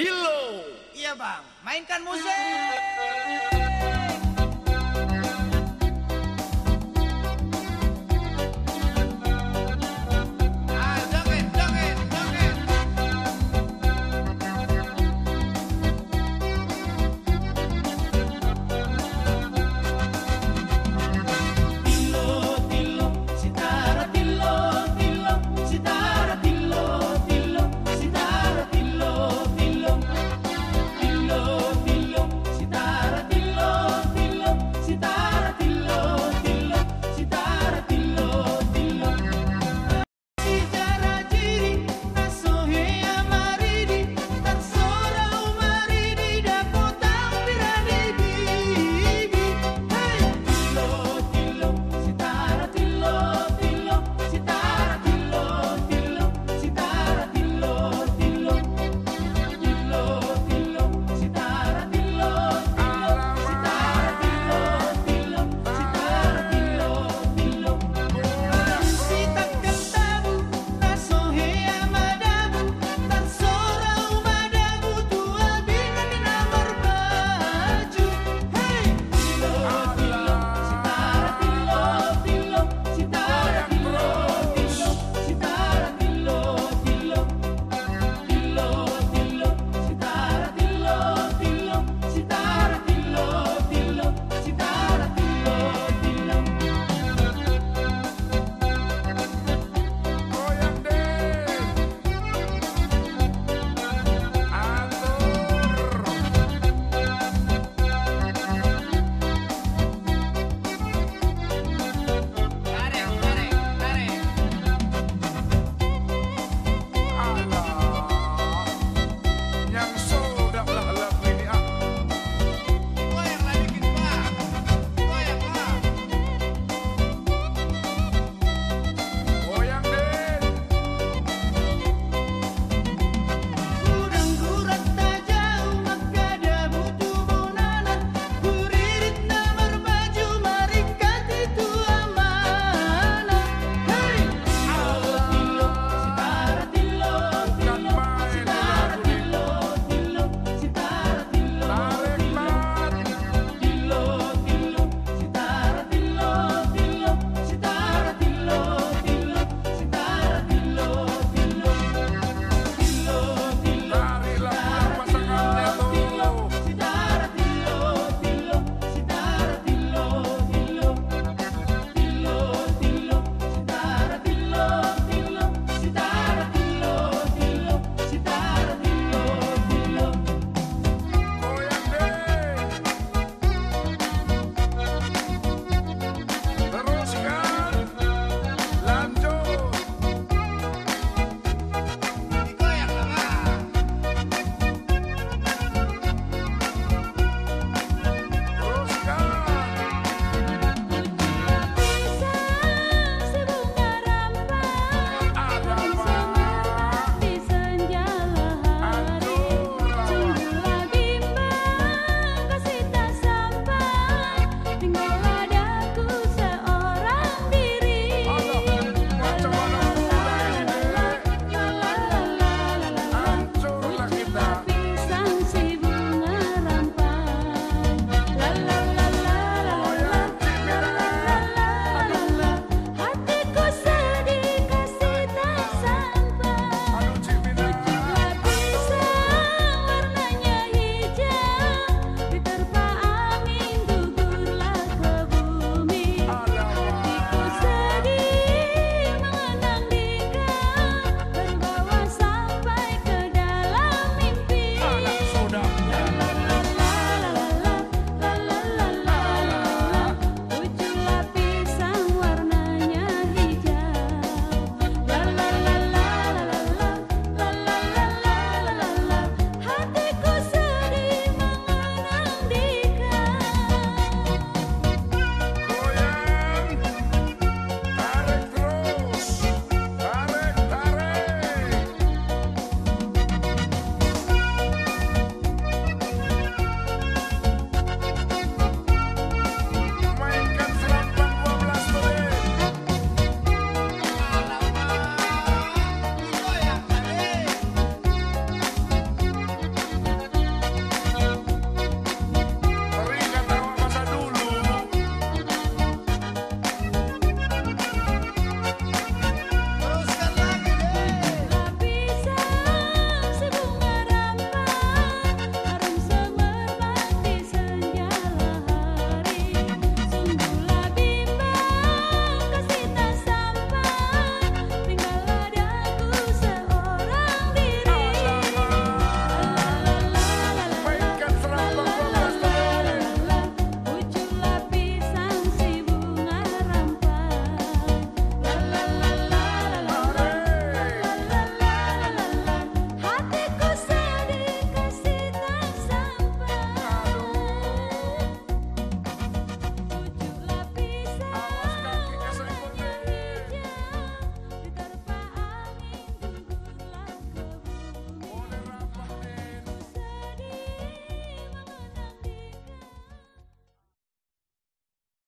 Hilo. Iya bang, mainkan musik.